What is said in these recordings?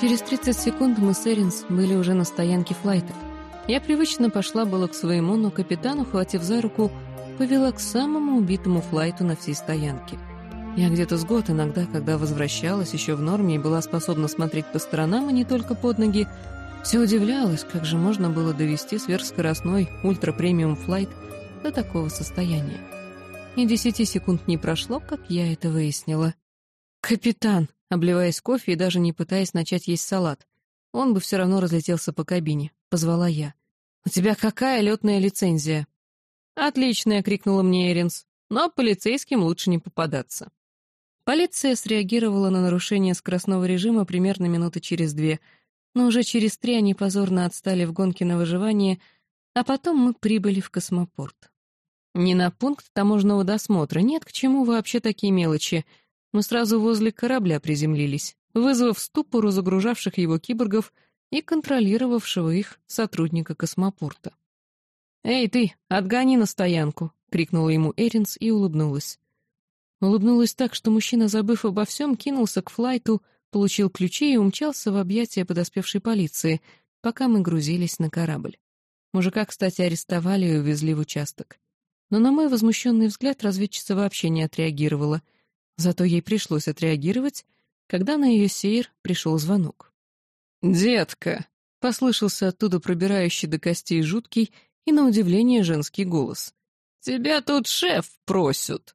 Через 30 секунд мы с Эринс были уже на стоянке флайта. Я привычно пошла было к своему, но капитан, ухватив за руку, повела к самому убитому флайту на всей стоянке. Я где-то с год иногда, когда возвращалась еще в норме и была способна смотреть по сторонам, а не только под ноги, все удивлялась, как же можно было довести сверхскоростной ультра-премиум флайт до такого состояния. И десяти секунд не прошло, как я это выяснила. «Капитан!» обливаясь кофе и даже не пытаясь начать есть салат. Он бы все равно разлетелся по кабине. Позвала я. «У тебя какая летная лицензия?» «Отличная!» — крикнула мне Эринс. «Но полицейским лучше не попадаться». Полиция среагировала на нарушение скоростного режима примерно минуты через две, но уже через три они позорно отстали в гонке на выживание, а потом мы прибыли в космопорт. Не на пункт таможенного досмотра, нет, к чему вообще такие мелочи — мы сразу возле корабля приземлились, вызвав ступор у загружавших его киборгов и контролировавшего их сотрудника космопорта. «Эй, ты, отгони на стоянку!» — крикнула ему Эринс и улыбнулась. Улыбнулась так, что мужчина, забыв обо всем, кинулся к флайту, получил ключи и умчался в объятия подоспевшей полиции, пока мы грузились на корабль. Мужика, кстати, арестовали и увезли в участок. Но на мой возмущенный взгляд разведчица вообще не отреагировала — Зато ей пришлось отреагировать, когда на ее сейр пришел звонок. «Детка!» — послышался оттуда пробирающий до костей жуткий и, на удивление, женский голос. «Тебя тут шеф просят!»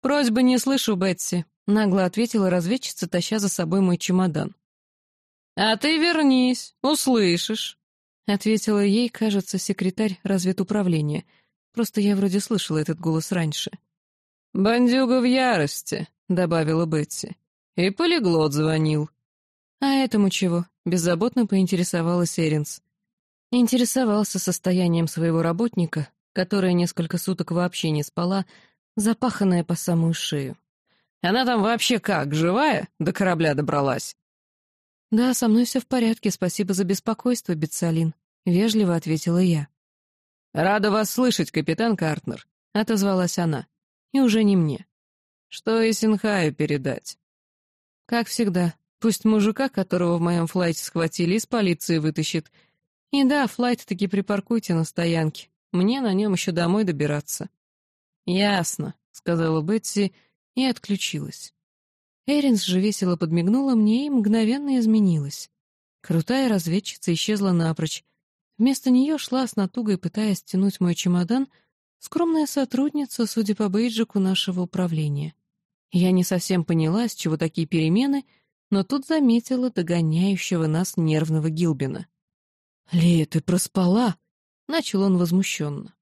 «Просьбы не слышу, Бетси», — нагло ответила разведчица, таща за собой мой чемодан. «А ты вернись, услышишь», — ответила ей, кажется, секретарь разведуправления. Просто я вроде слышала этот голос раньше. «Бандюга в ярости», — добавила Бетси. «И полиглот звонил». «А этому чего?» — беззаботно поинтересовалась Эринс. Интересовался состоянием своего работника, которая несколько суток вообще не спала, запаханная по самую шею. «Она там вообще как, живая? До корабля добралась?» «Да, со мной все в порядке, спасибо за беспокойство, Бетсалин», — вежливо ответила я. «Рада вас слышать, капитан Картнер», — отозвалась она и уже не мне. Что и Синхаю передать? Как всегда, пусть мужика, которого в моем флайте схватили, из полиции вытащит. И да, флайт таки припаркуйте на стоянке. Мне на нем еще домой добираться. Ясно, сказала Бетси и отключилась. Эринс же весело подмигнула мне и мгновенно изменилась. Крутая разведчица исчезла напрочь. Вместо нее шла с натугой, пытаясь стянуть мой чемодан — Скромная сотрудница, судя по бейджику нашего управления. Я не совсем поняла, с чего такие перемены, но тут заметила догоняющего нас нервного Гилбина. «Лея, ты проспала!» — начал он возмущенно.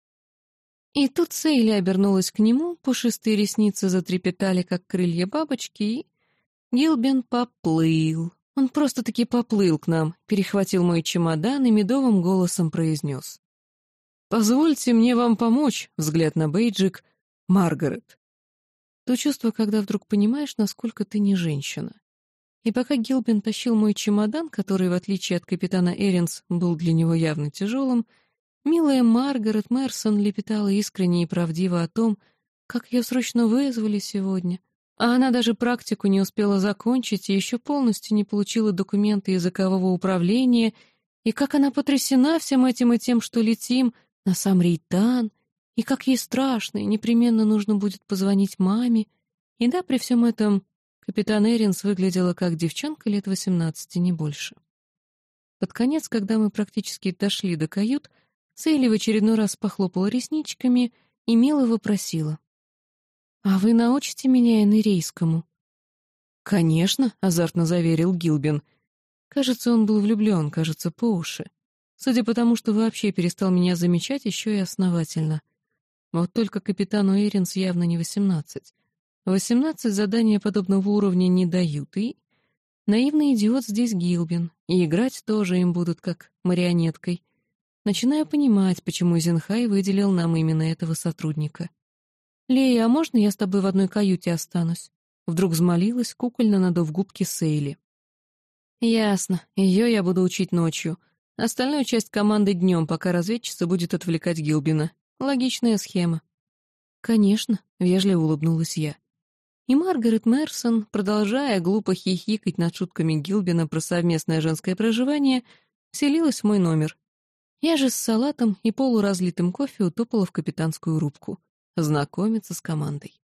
И тут Сейли обернулась к нему, пушистые ресницы затрепетали, как крылья бабочки, и... Гилбин поплыл. Он просто-таки поплыл к нам, перехватил мой чемодан и медовым голосом произнес. «Позвольте мне вам помочь», — взгляд на Бейджик, «Маргарет». То чувство, когда вдруг понимаешь, насколько ты не женщина. И пока Гилбин тащил мой чемодан, который, в отличие от капитана Эринс, был для него явно тяжелым, милая Маргарет Мерсон лепетала искренне и правдиво о том, как ее срочно вызвали сегодня, а она даже практику не успела закончить и еще полностью не получила документы языкового управления, и как она потрясена всем этим и тем, что летим — на сам Рейтан, и как ей страшно, и непременно нужно будет позвонить маме. И да, при всем этом капитан Эринс выглядела как девчонка лет восемнадцати, не больше. Под конец, когда мы практически дошли до кают, Сейли в очередной раз похлопала ресничками и мило вопросила. «А вы научите меня энерейскому?» «Конечно», — азартно заверил Гилбин. Кажется, он был влюблен, кажется, по уши. Судя по тому, что вообще перестал меня замечать еще и основательно. Вот только капитану Эринс явно не восемнадцать. Восемнадцать задания подобного уровня не дают, и... Наивный идиот здесь Гилбин, и играть тоже им будут как марионеткой. Начинаю понимать, почему Зинхай выделил нам именно этого сотрудника. «Лея, а можно я с тобой в одной каюте останусь?» Вдруг взмолилась, кукольно надув губки Сейли. «Ясно, ее я буду учить ночью», Остальную часть команды днем, пока разведчица будет отвлекать Гилбина. Логичная схема. «Конечно», — вежливо улыбнулась я. И Маргарет Мерсон, продолжая глупо хихикать над шутками Гилбина про совместное женское проживание, селилась в мой номер. Я же с салатом и полуразлитым кофе утопала в капитанскую рубку. Знакомиться с командой.